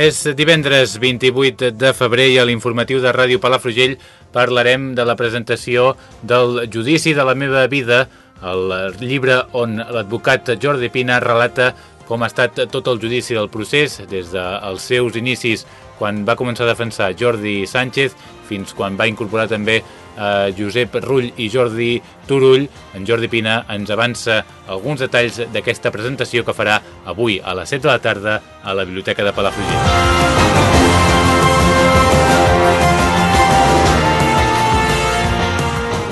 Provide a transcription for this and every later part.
És divendres 28 de febrer i a l'informatiu de Ràdio Palafrugell parlarem de la presentació del Judici de la meva vida, el llibre on l'advocat Jordi Pina relata com ha estat tot el judici del procés des dels seus inicis quan va començar a defensar Jordi Sánchez fins quan va incorporar també eh, Josep Rull i Jordi Turull. En Jordi Pina ens avança alguns detalls d'aquesta presentació que farà avui a les 7 de la tarda a la Biblioteca de Palafrugell.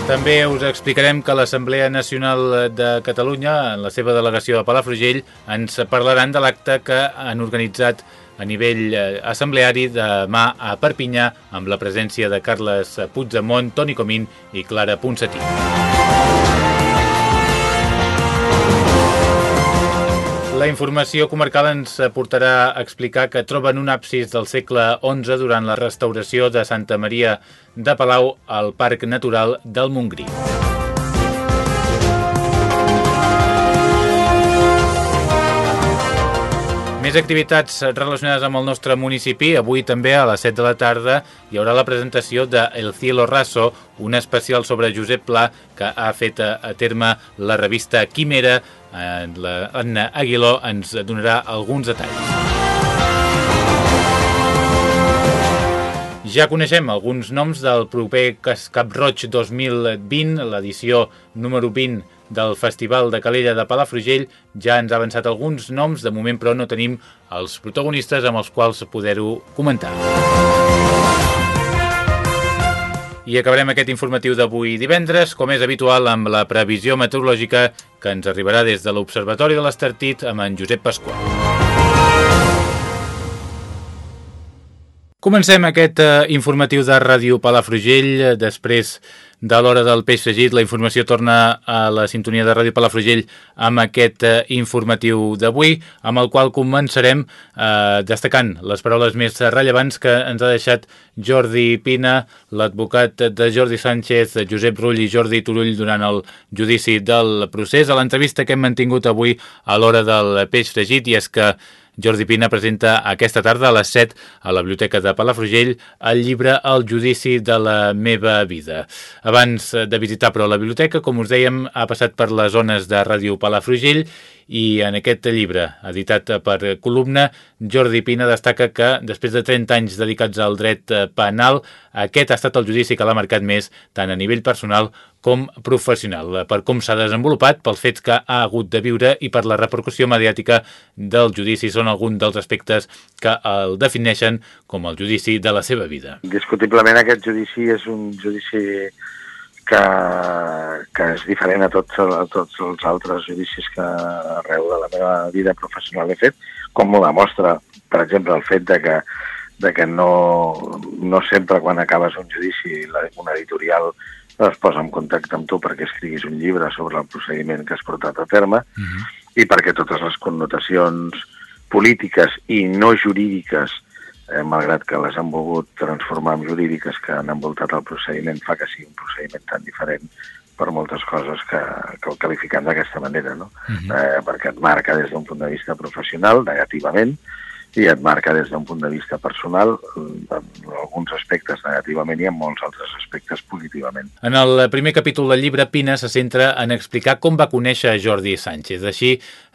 També us explicarem que l'Assemblea Nacional de Catalunya, en la seva delegació de Palafrugell, ens parlaran de l'acte que han organitzat a nivell eh, assembleari demà a Perpinyà amb la presència de Carles Puigdemont, Toni Comín i Clara Ponsatí. La informació comarcal ens portarà a explicar que troben un absis del segle XI durant la restauració de Santa Maria de Palau al Parc Natural del Montgrí. Més activitats relacionades amb el nostre municipi. Avui també a les 7 de la tarda hi haurà la presentació de El Cielo Raso, un especial sobre Josep Pla que ha fet a, a terme la revista Quimera. La Anna Aguiló ens donarà alguns detalls. Ja coneixem alguns noms del proper Cap Roig 2020, l'edició número 20 del Festival de Calella de Palafrugell. Ja ens ha avançat alguns noms, de moment però no tenim els protagonistes amb els quals poder-ho comentar. I acabarem aquest informatiu d'avui divendres, com és habitual, amb la previsió meteorològica que ens arribarà des de l'Observatori de l'Estartit amb en Josep Pasqual. Comencem aquest eh, informatiu de Ràdio Palafrugell. Després de l'hora del peix fregit, la informació torna a la sintonia de Ràdio Palafrugell amb aquest eh, informatiu d'avui, amb el qual començarem eh, destacant les paraules més rellevants que ens ha deixat Jordi Pina, l'advocat de Jordi Sánchez, Josep Rull i Jordi Turull durant el judici del procés. A l'entrevista que hem mantingut avui a l'hora del peix fregit, i és que Jordi Pina presenta aquesta tarda a les 7 a la Biblioteca de Palafrugell el llibre El judici de la meva vida. Abans de visitar però la biblioteca, com us dèiem, ha passat per les zones de Ràdio Palafrugell i en aquest llibre, editat per Columna, Jordi Pina destaca que després de 30 anys dedicats al dret penal, aquest ha estat el judici que l'ha marcat més tant a nivell personal com professional, per com s'ha desenvolupat, pels fets que ha hagut de viure i per la repercussió mediàtica del judici. Són alguns dels aspectes que el defineixen com el judici de la seva vida. Discutiblement aquest judici és un judici que, que és diferent a tots, a tots els altres judicis que arreu de la meva vida professional he fet, com ho demostra, per exemple, el fet de que, de que no, no sempre quan acabes un judici una editorial es posa en contacte amb tu perquè escriguis un llibre sobre el procediment que has portat a terme uh -huh. i perquè totes les connotacions polítiques i no jurídiques eh, malgrat que les han volgut transformar en jurídiques que han envoltat el procediment, fa que sigui un procediment tan diferent per moltes coses que, que el qualificant d'aquesta manera, no? Uh -huh. eh, perquè et marca des d'un punt de vista professional, negativament, i et marca des d'un punt de vista personal en alguns aspectes negativament i en molts altres aspectes positivament. En el primer capítol del llibre, Pina se centra en explicar com va conèixer Jordi Sánchez. Així,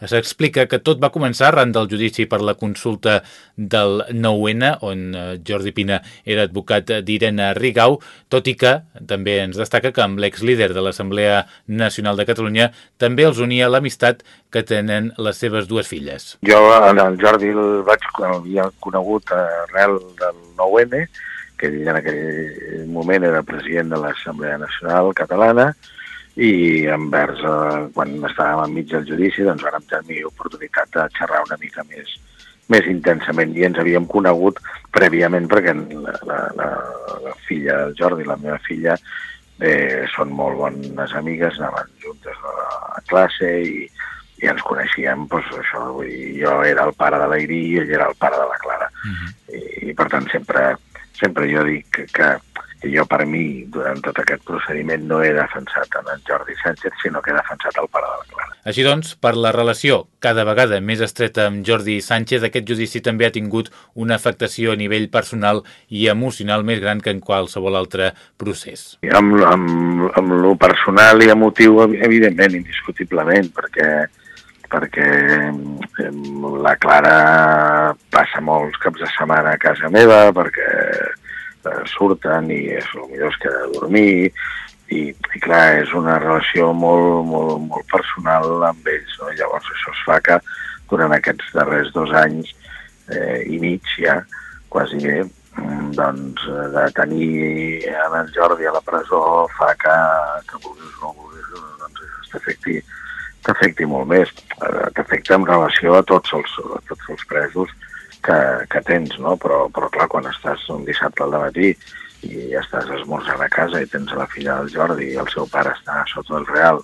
s'explica que tot va començar arran del judici per la consulta del 9-N, on eh, Jordi Pina era advocat d'Irene Rigau, tot i que també ens destaca que amb l'ex-líder de l'Assemblea Nacional de Catalunya també els unia l'amistat que tenen les seves dues filles. Jo, en el Jordi, el vaig havia conegut arrel del 9-N, que ell en aquell moment era president de l'Assemblea Nacional Catalana i envers, eh, quan estàvem enmig del judici, doncs vam tenir oportunitat de xerrar una mica més, més intensament i ens havíem conegut prèviament perquè la, la, la, la filla del Jordi, la meva filla, eh, són molt bones amigues, anaven juntes a classe i, i ens coneixíem, doncs això, vull dir, jo era el pare de l'Airi i ell era el pare de la Clara. Uh -huh. I, I per tant sempre, sempre jo dic que, que que jo per mi, durant tot aquest procediment, no he defensat en el Jordi Sánchez, sinó que he defensat el pare de la Clara. Així doncs, per la relació cada vegada més estreta amb Jordi Sánchez, aquest judici també ha tingut una afectació a nivell personal i emocional més gran que en qualsevol altre procés. I amb, amb, amb lo personal i emotiu, evidentment, indiscutiblement, perquè perquè la Clara passa molts caps de setmana a casa meva, perquè eh, surten i és el millor es queda a dormir i, i clar, és una relació molt, molt, molt personal amb ells. No? Llavors això es fa que durant aquests darrers dos anys eh, i mig ja, quasi bé, mm, doncs de tenir en el Jordi a la presó fa que, que vulguis o no vulguis, doncs t'afecti t'afecti molt més, t'afecta en relació a tots els, a tots els presos que, que tens, no? Però, però clar, quan estàs un dissabte al matí i estàs esmorzant a casa i tens la filla del Jordi i el seu pare està sota el Real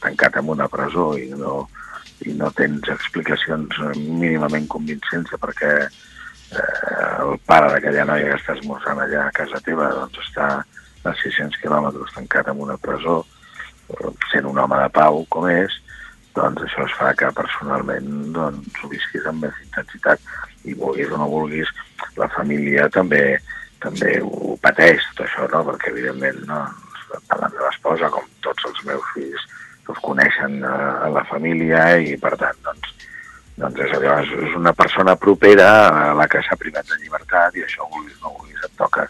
tancat en una presó i no, i no tens explicacions mínimament convincents perquè eh, el pare d'aquella noia que està esmorzant allà a casa teva doncs està a 600 quilòmetres tancat en una presó sent un home de pau com és, doncs això es fa que personalment doncs, ho visquis amb més intensitat i vulguis o no vulguis, la família també també ho pateix tot això, no? perquè evidentment no, tant la meva esposa com tots els meus fills els coneixen a, a la família i per tant doncs, doncs és, és una persona propera a la que s'ha privat de llibertat i això vulguis o no vulguis et toca,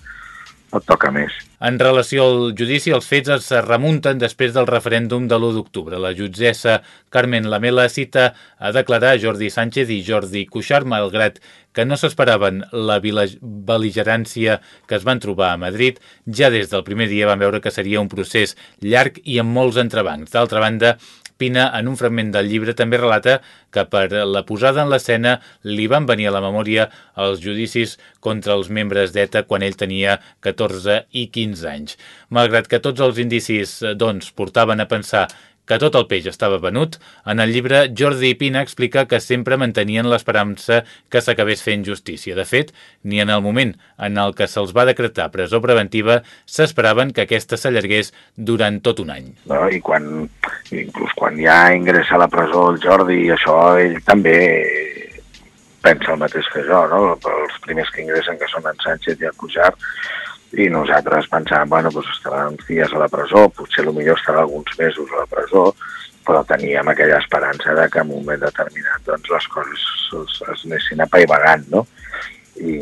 et toca més. En relació al judici, els fets es remunten després del referèndum de l'1 d'octubre. La jutgessa Carmen Lamela cita a declarar Jordi Sánchez i Jordi Cuixart, malgrat que no s'esperaven la beligerància que es van trobar a Madrid, ja des del primer dia van veure que seria un procés llarg i amb molts entrebancs. D'altra banda, Pina, en un fragment del llibre, també relata que per la posada en l'escena li van venir a la memòria els judicis contra els membres d'ETA quan ell tenia 14 i 15 anys. Malgrat que tots els indicis doncs, portaven a pensar que tot el peix estava venut, en el llibre Jordi Pina explica que sempre mantenien l'esperança que s'acabés fent justícia. De fet, ni en el moment en el que se'ls va decretar presó preventiva s'esperaven que aquesta s'allargués durant tot un any. No, I quan, inclús quan ja ingressa a la presó el Jordi, això ell també pensa el mateix que jo, no? Els primers que ingressen, que són en Sánchez i en Cuixart, i nosaltres pensàvem, bueno, doncs estarà uns dies a la presó, potser millor estarà alguns mesos a la presó, però teníem aquella esperança de que en un moment determinat doncs, les coses es, es anessin apaivagant, no? I,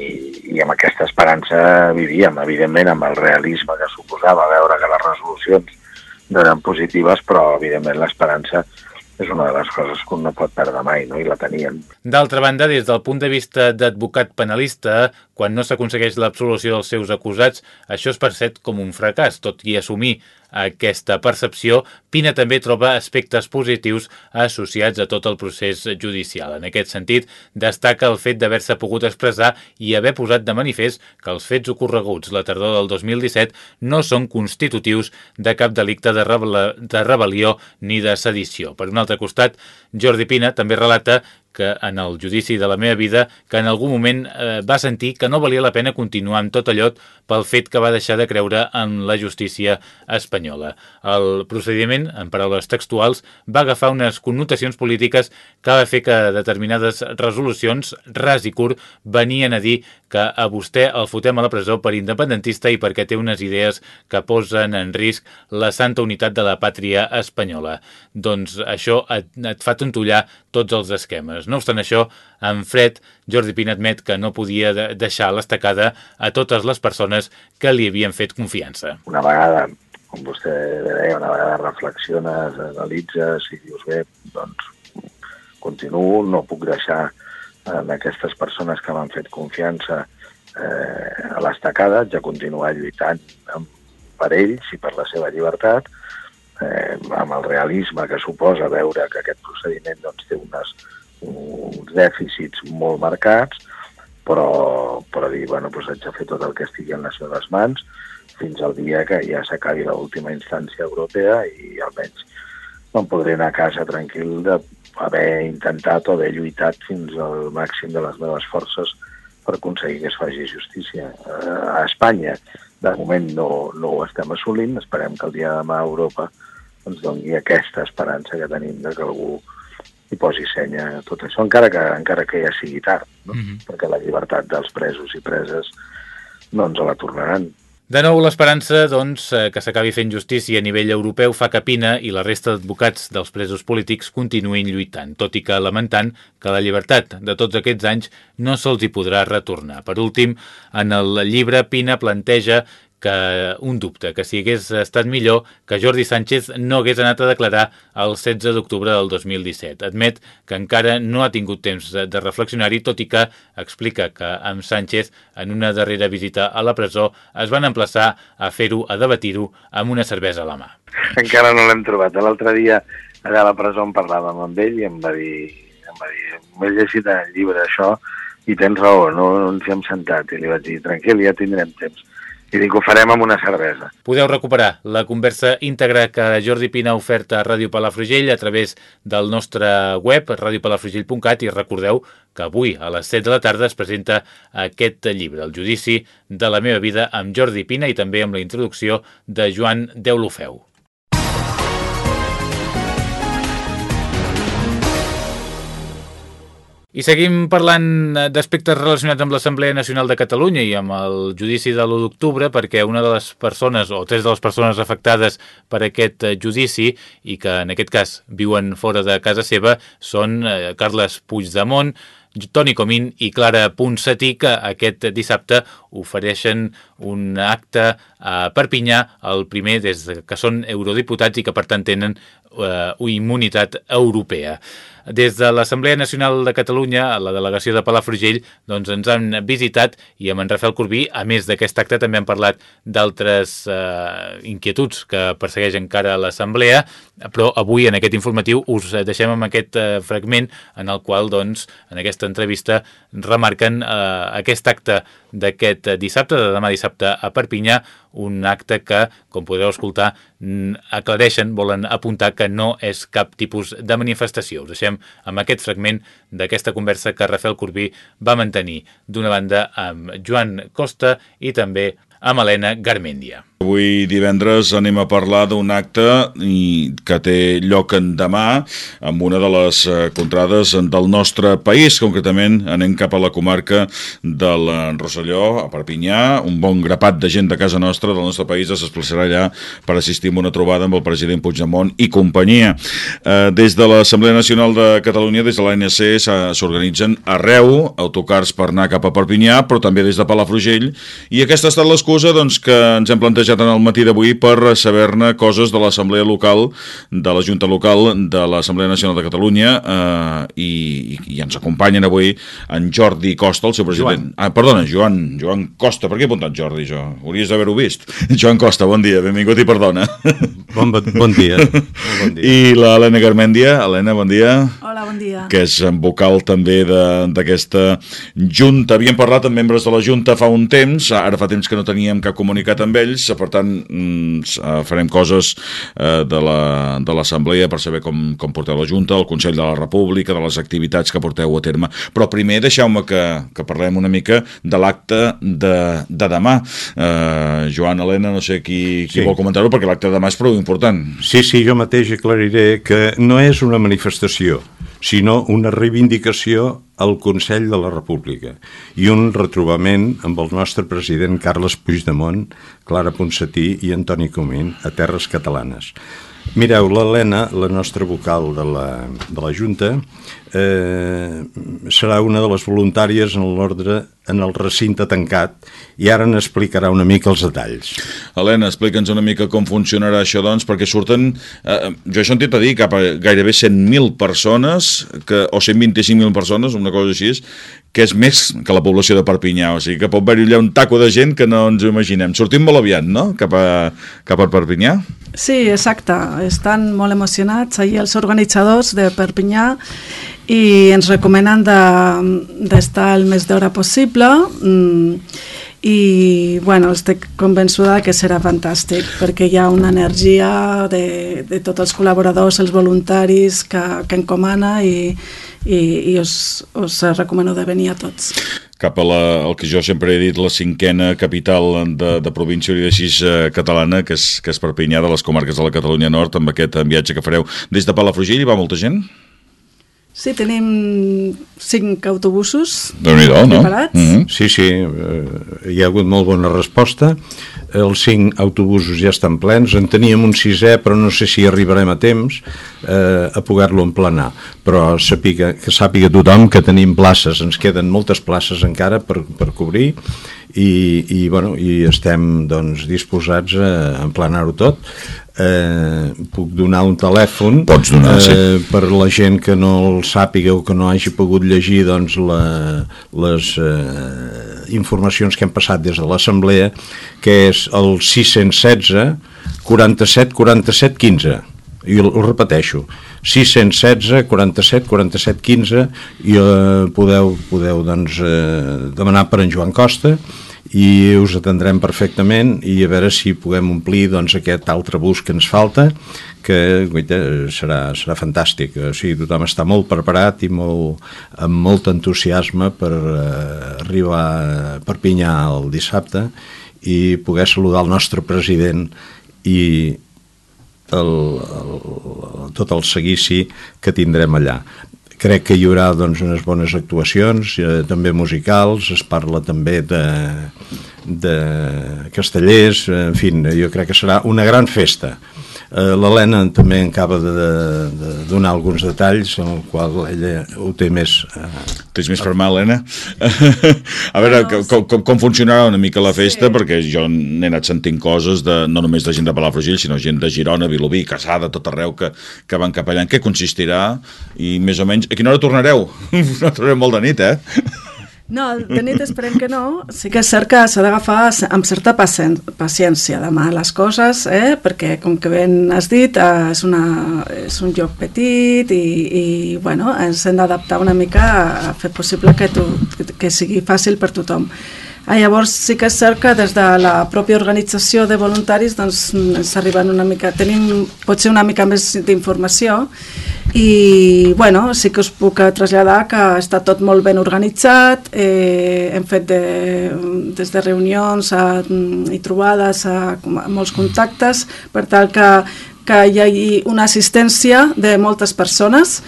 I amb aquesta esperança vivíem, evidentment, amb el realisme que suposava veure que les resolucions no eren positives, però, evidentment, l'esperança és una de les coses que un no pot perdre mai, no? i la tenien. D'altra banda, des del punt de vista d'advocat penalista, quan no s'aconsegueix l'absolució dels seus acusats, això es percep com un fracàs, tot i assumir aquesta percepció, Pina també troba aspectes positius associats a tot el procés judicial. En aquest sentit, destaca el fet d'haver-se pogut expressar i haver posat de manifest que els fets ocorreguts la tardor del 2017 no són constitutius de cap delicte de, rebel de rebel·lió ni de sedició. Per un altre costat, Jordi Pina també relata que en el judici de la meva vida que en algun moment eh, va sentir que no valia la pena continuar amb tot allò pel fet que va deixar de creure en la justícia espanyola. El procediment, en paraules textuals, va agafar unes connotacions polítiques que va fer que determinades resolucions, ras i curt, venien a dir que a vostè el fotem a la presó per independentista i perquè té unes idees que posen en risc la santa unitat de la pàtria espanyola. Doncs això et, et fa tontollar tots els esquemes. No obstant això, en fred, Jordi Pina admet que no podia deixar l'estacada a totes les persones que li havien fet confiança. Una vegada, com vostè deia, una vegada reflexiones, analitzes i dius, bé, doncs continuo, no puc deixar en aquestes persones que m'han fet confiança eh, a l'estacada, de continuar lluitant per ells i per la seva llibertat, eh, amb el realisme que suposa veure que aquest procediment doncs, té unes, uns dèficits molt marcats, però, però dir, bueno, doncs haig de fer tot el que estigui en les meves mans fins al dia que ja s'acabi l'última instància europea i almenys no em podré anar a casa tranquil d'haver intentat o haver lluitat fins al màxim de les meves forces per aconseguir que es faci justícia. Eh, a Espanya, de moment, no, no ho estem assolint. Esperem que el dia de demà a Europa ens doni aquesta esperança que tenim de que algú hi posi senya a tot això, encara que, encara que ja sigui tard, no? Mm -hmm. perquè la llibertat dels presos i preses no ens la tornaran. De nou, l'esperança doncs, eh, que s'acabi fent justícia a nivell europeu fa que Pina i la resta d'advocats dels presos polítics continuïn lluitant, tot i que lamentant que la llibertat de tots aquests anys no se'ls hi podrà retornar. Per últim, en el llibre Pina planteja que un dubte, que si hagués estat millor que Jordi Sánchez no hagués anat a declarar el 16 d'octubre del 2017. Admet que encara no ha tingut temps de reflexionar-hi, tot i que explica que amb Sánchez, en una darrera visita a la presó, es van emplaçar a fer-ho, a debatir-ho, amb una cervesa a la mà. Encara no l'hem trobat. L'altre dia allà a la presó en parlàvem amb ell i em va dir, em va dir m'he llegit el llibre això i tens raó, no, no ens hi hem sentat. I li vaig dir, tranquil, ja tindrem temps i dic, ho farem amb una cervesa. Podeu recuperar la conversa íntegra que Jordi Pina ha ofert a Ràdio Palafrugell a través del nostre web, radiopalafrugell.cat, i recordeu que avui a les 7 de la tarda es presenta aquest llibre, El judici de la meva vida, amb Jordi Pina i també amb la introducció de Joan Deulofeu. I seguim parlant eh, d'aspectes relacionats amb l'Assemblea Nacional de Catalunya i amb el judici de l'1 d'octubre perquè una de les persones o tres de les persones afectades per aquest eh, judici i que en aquest cas viuen fora de casa seva són eh, Carles Puigdemont, Toni Comín i Clara Ponsatí que aquest dissabte ofereixen un acte a Perpinyà, el primer des que són eurodiputats i que per tant tenen eh, immunitat europea. Des de l'Assemblea Nacional de Catalunya, la delegació de Palafrugell, doncs ens han visitat i amb en Rafael Corbí, a més d'aquest acte, també han parlat d'altres eh, inquietuds que persegueix encara l'Assemblea, però avui en aquest informatiu us deixem amb aquest eh, fragment en el qual, doncs, en aquesta entrevista remarquen eh, aquest acte d'aquest dissabte, de demà dissabte a Perpinyà, un acte que, com podreu escoltar, aclareixen, volen apuntar que no és cap tipus de manifestació. Us deixem amb aquest fragment d'aquesta conversa que Rafael Corbí va mantenir d'una banda amb Joan Costa i també amb Helena Garmendia. Avui divendres anem a parlar d'un acte que té lloc en demà amb una de les eh, contrades del nostre país. Concretament anem cap a la comarca del Rosselló, a Perpinyà. Un bon grapat de gent de casa nostra, del nostre país, es desplaçarà allà per assistir a una trobada amb el president Puigdemont i companyia. Eh, des de l'Assemblea Nacional de Catalunya, des de l'ANC, s'organitzen arreu autocars per anar cap a Perpinyà, però també des de Palafrugell. I aquesta ha estat l'excusa doncs, que ens hem plantejat plantejat en el matí d'avui per saber-ne coses de l'Assemblea Local, de la Junta Local de l'Assemblea Nacional de Catalunya eh, i, i ens acompanyen avui en Jordi Costa, el seu president. Joan. Ah, perdona, Joan, Joan Costa. Per què he apuntat Jordi, jo? Hauries d'haver-ho vist. Joan Costa, bon dia, benvingut i perdona. Bon, bon dia. bon dia. I l'Helena Garmendia. Helena, bon dia. Hola, bon dia. Que és vocal també d'aquesta Junta. Havíem parlat amb membres de la Junta fa un temps, ara fa temps que no teníem cap comunicat amb ells, per tant mm, eh, farem coses eh, de l'Assemblea la, per saber com, com porteu la Junta, el Consell de la República, de les activitats que porteu a terme. Però primer deixeu-me que, que parlem una mica de l'acte de, de demà. Eh, Joan, Helena, no sé qui, qui sí. vol comentar-ho, perquè l'acte de demà és prou important. Sí, sí, jo mateix aclariré que no és una manifestació, sinó una reivindicació al Consell de la República i un retrobament amb el nostre president Carles Puigdemont, Clara Ponsatí i Antoni Comín a Terres Catalanes. Mireu, l'Helena, la nostra vocal de la, de la Junta, eh, serà una de les voluntàries en l'ordre en el recinte tancat i ara n'explicarà una mica els detalls. Helena, explica'ns una mica com funcionarà això, doncs, perquè surten, eh, jo he sentit a dir, cap a gairebé 100.000 persones, que, o 125.000 persones, una cosa així, que és més que la població de Perpinyà, o sigui que pot haver-hi un taco de gent que no ens ho imaginem. Sortim molt aviat, no?, cap a, cap a Perpinyà? Sí, exacte. Estan molt emocionats ahir els organitzadors de Perpinyà i ens recomenen d'estar de, el més d'hora possible mm, i bueno, estic convençuda que serà fantàstic perquè hi ha una energia de, de tots els col·laboradors, els voluntaris que, que encomana i, i, i us, us recomano de venir a tots cap a la, el que jo sempre he dit, la cinquena capital de, de província i així eh, catalana, que és, que és Perpinyà, de les comarques de la Catalunya Nord, amb aquest viatge que fareu des de Palafrugell. Hi va molta gent? Sí, tenim cinc autobusos no? preparats. Mm -hmm. Sí, sí, eh, hi ha hagut molt bona resposta. Els cinc autobusos ja estan plens. En teníem un sisè, però no sé si arribarem a temps eh, a poder-lo emplenar. Però sàpiga, que sàpiga tothom que tenim places, ens queden moltes places encara per, per cobrir i, i, bueno, i estem doncs, disposats a emplenar-ho tot eh, puc donar un telèfon. Pots donar, eh, sí. per la gent que no el sàpiga o que no hagi pogut llegir doncs, la, les eh, informacions que hem passat des de l'Assemblea que és el 616 47 47 15 i el repeteixo. 616 47 47 15 i eh, podeu, podeu doncs, eh, demanar per en Joan Costa i us atendrem perfectament i a veure si puguem omplir doncs, aquest altre bus que ens falta que guaita, serà, serà fantàstic. O sigui, tothom està molt preparat i molt, amb molt entusiasme per uh, arribar a Perpinyà el dissabte i poder saludar el nostre president i el, el, tot el seguici que tindrem allà crec que hi haurà doncs, unes bones actuacions, eh, també musicals, es parla també de, de castellers, en fi, jo crec que serà una gran festa. Eh, L'Helena també acaba de, de donar alguns detalls en el qual ella ho té més... Eh, Tens més per mà, Helena? a veure, no, com, com, com funcionarà una mica la festa, sí. perquè jo n'he anat sentint coses de, no només de gent de Palafrugell, sinó gent de Girona, Vilobí, Casada, tot arreu que, que van cap allà. En què consistirà? I més o menys... A quina hora tornareu? no tornareu molt de nit, eh? No, de nit esperem que no. Sí que és cert que s'ha d'agafar amb certa paciència demà les coses, eh? perquè com que ben has dit, eh, és, una, és un lloc petit i, i bueno, ens hem d'adaptar una mica a fer possible que, tu, que sigui fàcil per tothom. Ah, llavors sí que és cert que des de la pròpia organització de voluntaris doncs, ens arriben una mica, tenim potser una mica més d'informació i bueno, sí que us puc traslladar que està tot molt ben organitzat, eh, hem fet de, des de reunions a, i trobades a, a molts contactes per tal que, que hi hagi una assistència de moltes persones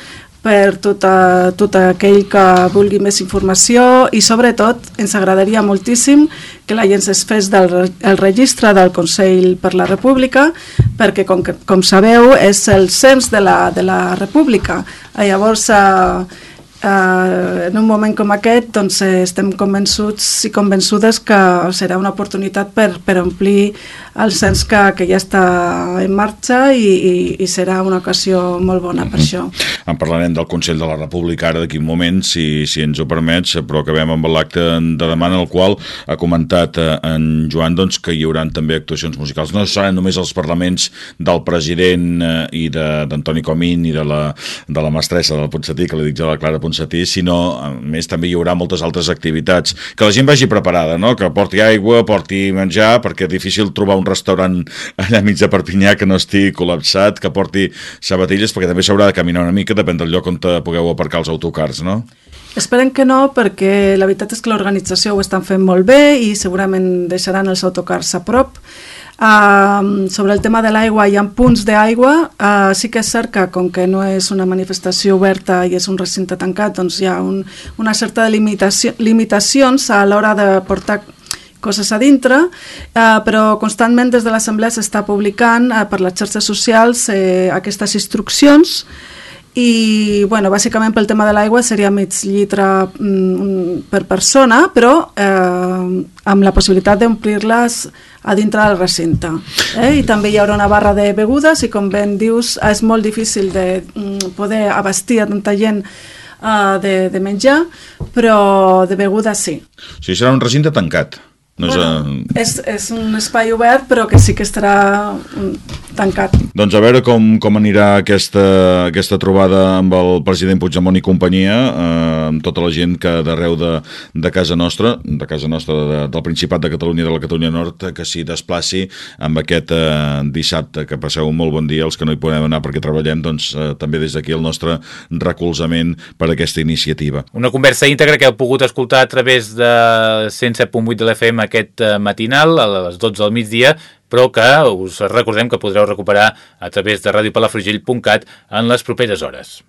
per tot, a, tot aquell que vulgui més informació i sobretot ens agradaria moltíssim que la gent es fes del el registre del Consell per la República perquè com, com sabeu és el cens de la, de la República. Llavors eh, eh, en un moment com aquest doncs, eh, estem convençuts i convençudes que serà una oportunitat per, per omplir el cens que, que ja està en marxa i, i, i serà una ocasió molt bona per mm -hmm. això. En parlarem del Consell de la República ara d'aquí un moment, si, si ens ho permets, però acabem amb l'acte de demà en el qual ha comentat eh, en Joan doncs, que hi haurà també actuacions musicals. No seran només els parlaments del president eh, i d'Antoni Comín i de la, de la mestressa del Ponsatí, que li dic jo la Clara Ponsatí, Ponsatí, sinó, a més, també hi haurà moltes altres activitats. Que la gent vagi preparada, no? que porti aigua, porti menjar, perquè és difícil trobar un restaurant allà mig de Perpinyà que no estigui col·lapsat, que porti sabatilles, perquè també s'haurà de caminar una mica, depèn del lloc on pugueu aparcar els autocars, no? Esperem que no, perquè la veritat és que l'organització ho estan fent molt bé i segurament deixaran els autocars a prop. Uh, sobre el tema de l'aigua, hi ha punts d'aigua, uh, sí que és cert que com que no és una manifestació oberta i és un recinte tancat, doncs hi ha un, una certa limitació, limitacions a l'hora de portar coses a dintre, eh, però constantment des de l'Assemblea s'està publicant eh, per les xarxes socials eh, aquestes instruccions. I bueno, bàsicament pel tema de l'aigua seria mig litre mm, per persona però eh, amb la possibilitat d'omplir-les a dintre del recinte eh? i també hi haurà una barra de begudes i com ben dius és molt difícil de mm, poder abastir a tanta gent uh, de, de menjar però de begudes sí O sigui, serà un recinte tancat no és, bueno, a... és, és un espai obert però que sí que estarà mm, tancat. Doncs a veure com, com anirà aquesta, aquesta trobada amb el president Puigdemont i companyia, eh, amb tota la gent que d'arreu de, de casa nostra, de casa nostra de, del Principat de Catalunya i de la Catalunya Nord, que s'hi desplaci amb aquest eh, dissabte, que passeu un molt bon dia, els que no hi podem anar perquè treballem, doncs eh, també des d'aquí el nostre recolzament per aquesta iniciativa. Una conversa íntegra que heu pogut escoltar a través de 107.8 de l'FM aquest eh, matinal a les 12 del migdia però que us recordem que podreu recuperar a través de radiopalafrugell.cat en les properes hores.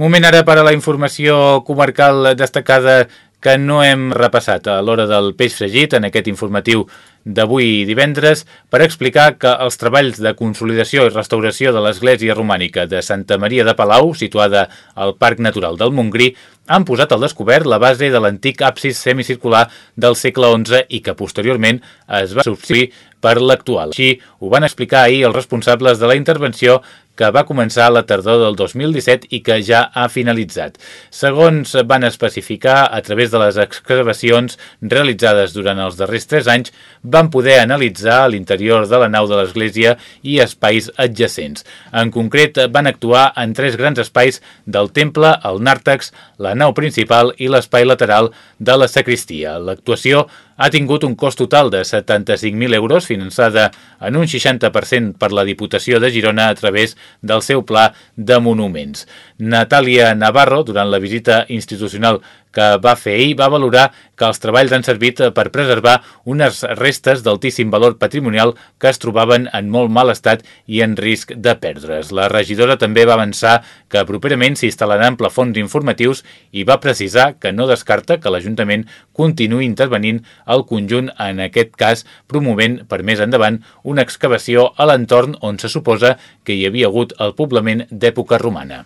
Moment ara per a la informació comarcal destacada que no hem repassat a l'hora del peix fregit en aquest informatiu d'avui divendres per explicar que els treballs de consolidació i restauració de l'església romànica de Santa Maria de Palau, situada al Parc Natural del Montgrí, han posat al descobert la base de l'antic absis semicircular del segle XI i que posteriorment es va substituir per l'actual. Així ho van explicar ahir els responsables de la intervenció que va començar a la tardor del 2017 i que ja ha finalitzat. Segons van especificar, a través de les excavacions realitzades durant els darrers tres anys, van poder analitzar l'interior de la nau de l'església i espais adjacents. En concret, van actuar en tres grans espais del temple, el nàrtex, la nau principal i l'espai lateral de la sacristia. L'actuació ha tingut un cost total de 75.000 euros, finançada en un 60% per la Diputació de Girona a través del seu pla de monuments. Natàlia Navarro, durant la visita institucional que va fer ahir, va valorar que els treballs han servit per preservar unes restes d'altíssim valor patrimonial que es trobaven en molt mal estat i en risc de perdre's. La regidora també va avançar que properament s'instal·laran plafons informatius i va precisar que no descarta que l'Ajuntament continuï intervenint al conjunt, en aquest cas promovent per més endavant una excavació a l'entorn on se suposa que hi havia hagut el poblament d'època romana.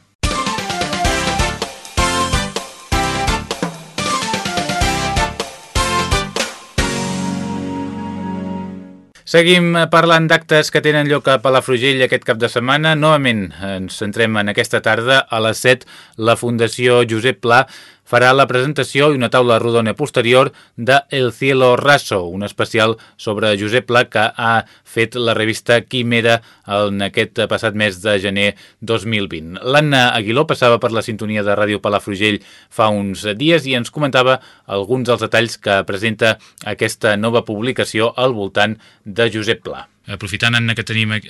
Seguim parlant d'actes que tenen lloc a Palafrugell aquest cap de setmana. Novament ens centrem en aquesta tarda a les 7 la Fundació Josep Pla farà la presentació i una taula rodona posterior de El cielo raso, un especial sobre Josep Pla que ha fet la revista Quimera en aquest passat mes de gener 2020. L'Anna Aguiló passava per la sintonia de Ràdio Palafrugell fa uns dies i ens comentava alguns dels detalls que presenta aquesta nova publicació al voltant de Josep Pla. Aprofitant, Anna, que tenim eh,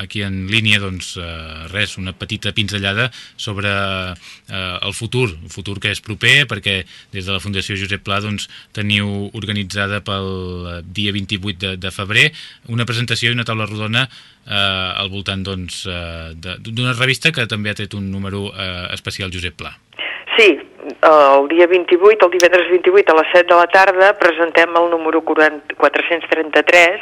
aquí en línia, doncs, eh, res, una petita pinzellada sobre eh, el futur, el futur que és proper, perquè des de la Fundació Josep Pla doncs, teniu organitzada pel dia 28 de, de febrer una presentació i una taula rodona eh, al voltant doncs, eh, d'una revista que també ha tret un número eh, especial Josep Pla. Sí, el dia 28, el divendres 28 a les 7 de la tarda presentem el número 40, 433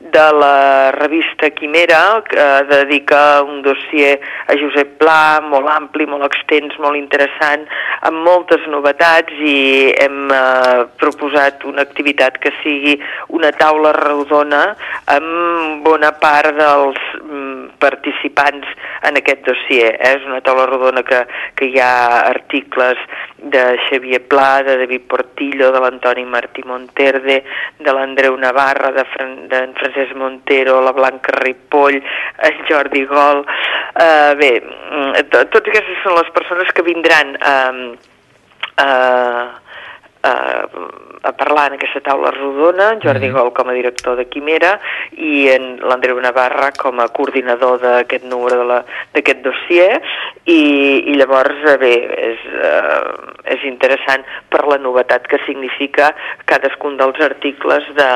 de la revista Quimera, que dedica un dossier a Josep Pla, molt ampli, molt extens, molt interessant, amb moltes novetats i hem eh, proposat una activitat que sigui una taula rodona amb bona part dels mm, participants en aquest dossier. Eh? És una taula rodona que, que hi ha articles de Xavier Pla, de David Portillo, de l'Antoni Martí Monterde, de l'Andreu Navarra, de, Fran de Francesc Montero, la Blanca Ripoll, en Jordi Gol... Uh, bé, mm, totes aquestes són les persones que vindran uh, uh, uh, a parlar en aquesta taula rodona, en Jordi mm -hmm. Gol com a director de Quimera i en l'Andreu Navarra com a coordinador d'aquest número d'aquest dossier i, i llavors eh, bé, és, eh, és interessant per la novetat que significa cadascun dels articles de,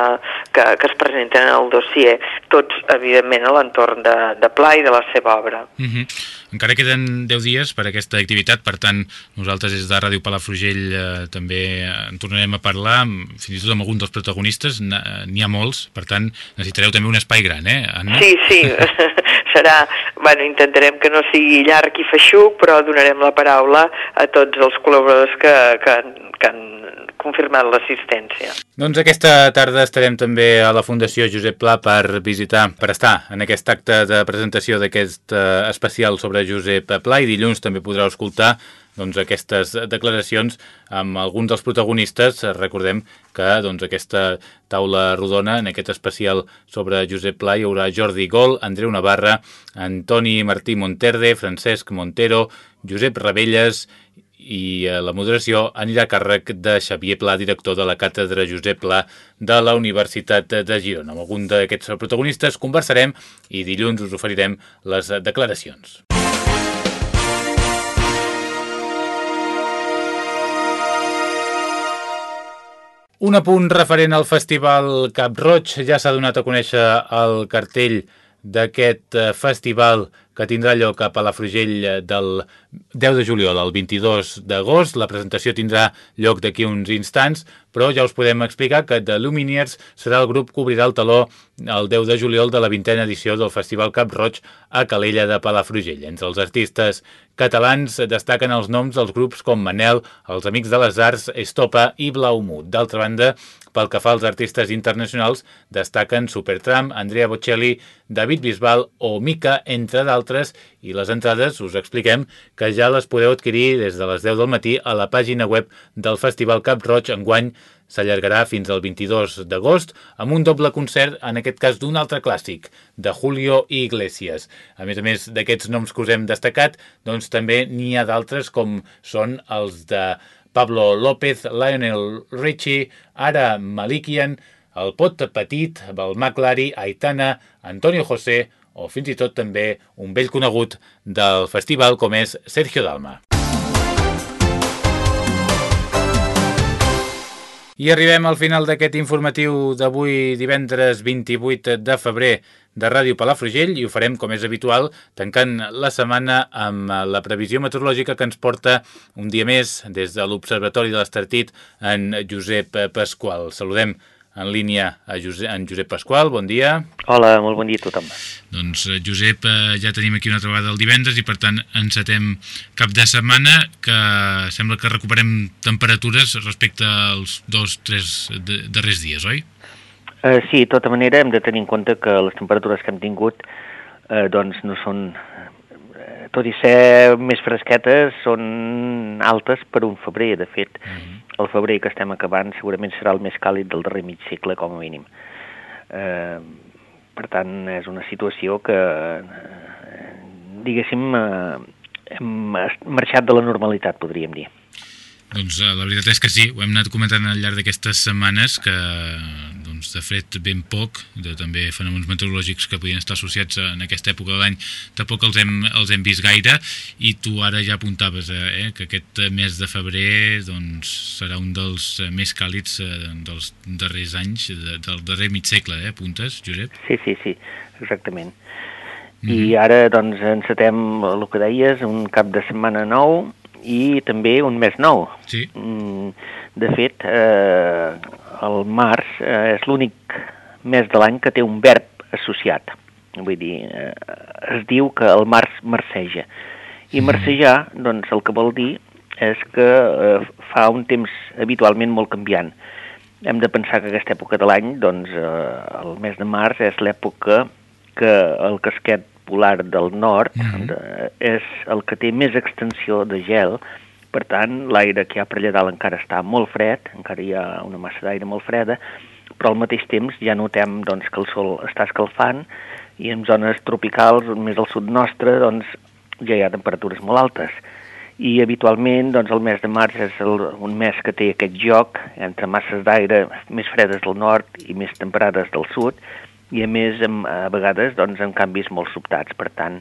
que, que es presenten en el dossier, tots evidentment a l'entorn de, de Pla i de la seva obra. Mm -hmm. encara queden 10 dies per aquesta activitat, per tant, nosaltres des de Ràdio Palafrugell eh, també en tornarem a parlar, fins i tot amb algun dels protagonistes, n'hi ha molts, per tant, necessitareu també un espai gran, eh, Anna? Sí, sí, serà, bueno, intentarem que no sigui llarg i feixuc, però donarem la paraula a tots els col·laboradors que, que, que han confirmat l'assistència. Doncs aquesta tarda estarem també a la Fundació Josep Pla per visitar, per estar en aquest acte de presentació d'aquest eh, especial sobre Josep Pla i dilluns també podreu escoltar doncs, aquestes declaracions amb alguns dels protagonistes. Recordem que doncs, aquesta taula rodona, en aquest especial sobre Josep Pla, hi haurà Jordi Gol, Andreu Navarra, Antoni Martí Monterde, Francesc Montero, Josep Rebelles i eh, la moderació anirà a càrrec de Xavier Pla, director de la càtedra Josep Pla de la Universitat de Girona. Amb algun d'aquests protagonistes conversarem i dilluns us oferirem les declaracions. Un apunt referent al Festival Cap Roig. Ja s'ha donat a conèixer el cartell d'aquest eh, festival que tindrà lloc a Palafrugell del 10 de juliol al 22 d'agost. La presentació tindrà lloc d'aquí uns instants, però ja us podem explicar que The Lumineers serà el grup que obrirà el taló el 10 de juliol de la vintena edició del Festival Cap Roig a Calella de Palafrugell. Entre els artistes catalans destaquen els noms dels grups com Manel, els Amics de les Arts, Estopa i Blaumut. D'altra banda, pel que fa als artistes internacionals, destaquen Supertram, Andrea Bocelli, David Bisbal o Mica, entre d'altres, i les entrades us expliquem que ja les podeu adquirir des de les 10 del matí a la pàgina web del Festival Cap Roig enguany s'allargarà fins al 22 d'agost amb un doble concert, en aquest cas d'un altre clàssic, de Julio Iglesias. A més a més d'aquests noms que us hem destacat, doncs també n'hi ha d'altres com són els de Pablo López, Lionel Richie, Ara Malikian, el Pot Petit, Balmà Clari, Aitana, Antonio José o fins i tot també un vell conegut del festival com és Sergio Dalma. I arribem al final d'aquest informatiu d'avui divendres 28 de febrer de Ràdio Palafrugell i ho farem, com és habitual, tancant la setmana amb la previsió meteorològica que ens porta un dia més des de l'Observatori de l'Estartit en Josep Pasqual. Saludem en línia a Josep, en Josep Pasqual, bon dia. Hola, molt bon dia a tothom. Doncs eh, Josep, eh, ja tenim aquí una altra vegada el divendres i per tant encetem cap de setmana que sembla que recuperem temperatures respecte als dos, tres darrers dies, oi? Uh, sí, de tota manera hem de tenir en compte que les temperatures que hem tingut uh, doncs no són, tot i ser més fresquetes, són altes per un febrer. De fet, mhm. -huh. el febrer que estem acabant segurament serà el més càlid del darrer mig segle, com a mínim. Uh, per tant, és una situació que, uh, diguéssim, uh, hem marxat de la normalitat, podríem dir. Doncs la veritat és que sí, ho hem anat comentant al llarg d'aquestes setmanes, que doncs, de fred ben poc, de també fenòmens meteorològics que podien estar associats en aquesta època de l'any, tampoc els hem, els hem vist gaire, i tu ara ja apuntaves eh, que aquest mes de febrer doncs, serà un dels més càlids eh, dels darrers anys, de, del darrer mig segle, eh, apuntes, Josep? Sí, sí, sí, exactament. Mm -hmm. I ara doncs encetem el que deies, un cap de setmana nou i també un mes nou. Sí. Mm, de fet, eh, el març eh, és l'únic mes de l'any que té un verb associat. Vull dir, eh, es diu que el març marceja. I marcejar, doncs, el que vol dir és que eh, fa un temps habitualment molt canviant. Hem de pensar que aquesta època de l'any, doncs, eh, el mes de març és l'època que el casquet polar del nord mm -hmm. de, és el que té més extensió de gel per tant, l'aire que hi ha per allà dalt encara està molt fred, encara hi ha una massa d'aire molt freda, però al mateix temps ja notem doncs, que el sol està escalfant i en zones tropicals, més al sud nostre, doncs, ja hi ha temperatures molt altes. I habitualment doncs, el mes de març és el, un mes que té aquest joc entre masses d'aire més fredes del nord i més temperades del sud, i a més a vegades doncs, amb canvis molt sobtats. Per tant,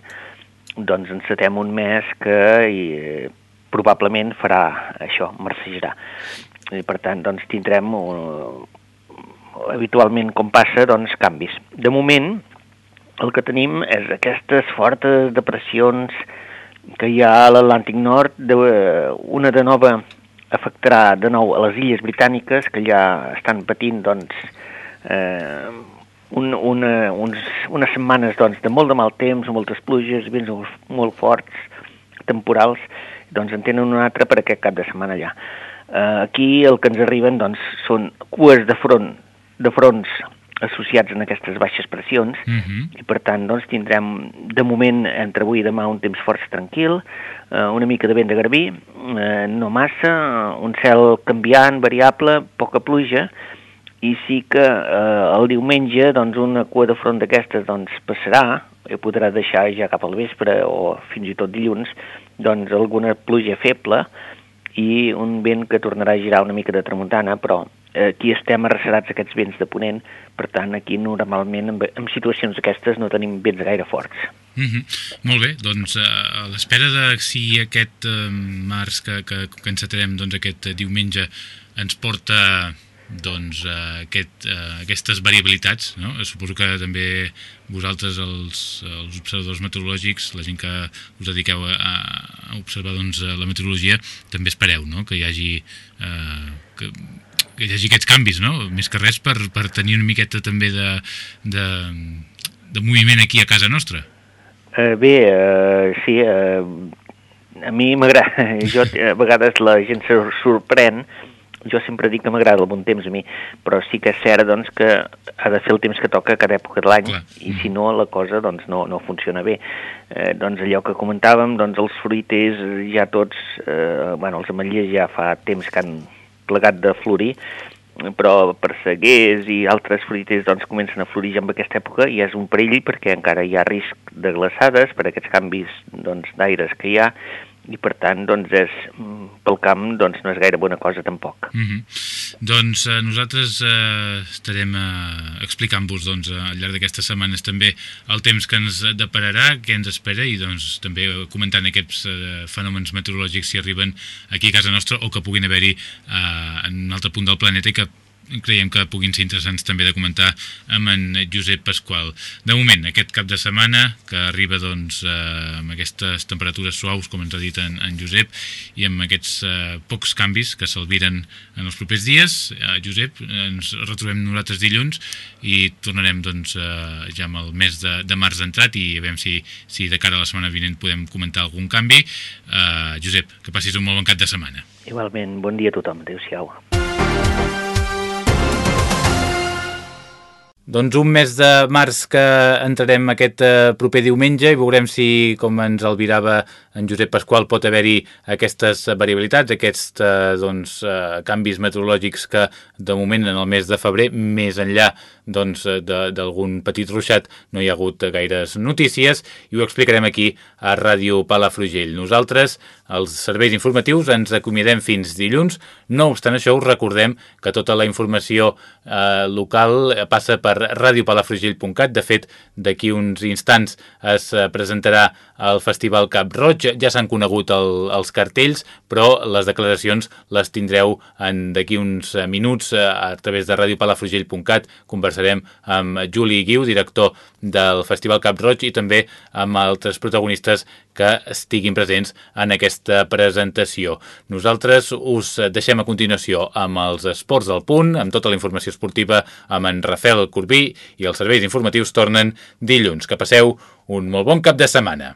doncs encetem un mes que i, probablement farà això, marcejarà. I per tant, doncs, tindrem uh, habitualment, com passa, doncs, canvis. De moment, el que tenim és aquestes fortes depressions que hi ha a l'Atlàntic Nord, de, una de nova afectarà de nou a les illes britàniques, que ja estan patint doncs, eh, un, una, uns, unes setmanes doncs, de molt de mal temps, moltes pluges, vents molt forts, temporals, doncs en tenen una altra per aquest cap de setmana allà. Eh, aquí el que ens arriben doncs, són cues de front, de fronts associats en aquestes baixes pressions uh mhm. -huh. i per tant doncs, tindrem de moment entre avui i demà un temps força tranquil, eh, una mica de vent de garbí, eh, no massa, un cel canviant, variable, poca pluja i sí que eh, el diumenge doncs, una cua de front d'aquestes doncs, passarà i podrà deixar ja cap al vespre o fins i tot dilluns doncs, alguna pluja feble i un vent que tornarà a girar una mica de tramuntana, però aquí estem arrecerats aquests vents de ponent, per tant aquí normalment en, en situacions aquestes no tenim vents gaire forts. Mm -hmm. Molt bé, doncs eh, a l'espera de si aquest eh, març que, que, que encetarem doncs, aquest diumenge ens porta doncs, uh, aquest, uh, aquestes variabilitats. No? Suposo que també vosaltres, els, els observadors meteorològics, la gent que us dediqueu a, a observar doncs, la meteorologia, també espereu no? que hi hagi uh, que que hi hagi aquests canvis, no? Més que res per, per tenir una miqueta també de, de, de moviment aquí a casa nostra. Uh, bé, uh, sí, uh, a mi m'agrada, jo a vegades la gent se sorprèn, jo sempre dic que m'agrada el bon temps a mi, però sí que és cert doncs, que ha de fer el temps que toca cada època de l'any. I si no la cosa doncs, no, no funciona bé. Eh, doncs allò que comentàvem, doncs els fruiters ja tots, eh, bueno, els ametllers ja fa temps que han plegat de florir, però perseguers i altres fruiters doncs, comencen a florir ja en aquesta època i és un perill perquè encara hi ha risc de glaçades per aquests canvis doncs, d'aires que hi ha i per tant doncs és, mm, pel camp doncs, no és gaire bona cosa tampoc. Mm -hmm. Doncs eh, nosaltres eh, estarem eh, explicant-vos doncs, al llarg d'aquestes setmanes també el temps que ens depararà, què ens espera i doncs, també comentant aquests eh, fenòmens meteorològics si arriben aquí a casa nostra o que puguin haver-hi eh, en un altre punt del planeta i que creiem que puguin ser interessants també de comentar amb en Josep Pasqual. De moment, aquest cap de setmana, que arriba doncs, eh, amb aquestes temperatures suaus, com ens ha dit en, en Josep, i amb aquests eh, pocs canvis que s'alviren en els propers dies, eh, Josep, ens retrobem nosaltres dilluns i tornarem doncs, eh, ja amb el mes de, de març entrat i a veure si, si de cara a la setmana vinent podem comentar algun canvi. Eh, Josep, que passis un molt bon cap de setmana. Igualment, bon dia a tothom. Adéu-siau. Doncs un mes de març que entrarem aquest eh, proper diumenge i veurem si, com ens albirava en Josep Pasqual, pot haver-hi aquestes variabilitats, aquests eh, doncs, eh, canvis meteorològics que de moment en el mes de febrer, més enllà doncs, d'algun doncs, petit ruixat, no hi ha hagut gaires notícies i ho explicarem aquí a Ràdio Palafrugell. Nosaltres, els serveis informatius, ens acomiadem fins dilluns. No obstant això, us recordem que tota la informació eh, local passa per radiopalafrugell.cat. De fet, d'aquí uns instants es presentarà el Festival Cap Roig. Ja s'han conegut el, els cartells, però les declaracions les tindreu d'aquí uns minuts a través de radiopalafrugell.cat. Conversarem amb Juli Guiu, director del Festival Cap Roig, i també amb altres protagonistes que estiguin presents en aquesta presentació. Nosaltres us deixem a continuació amb els esports del punt, amb tota la informació esportiva amb en Rafael Corbí i els serveis informatius tornen dilluns. Que passeu un molt bon cap de setmana.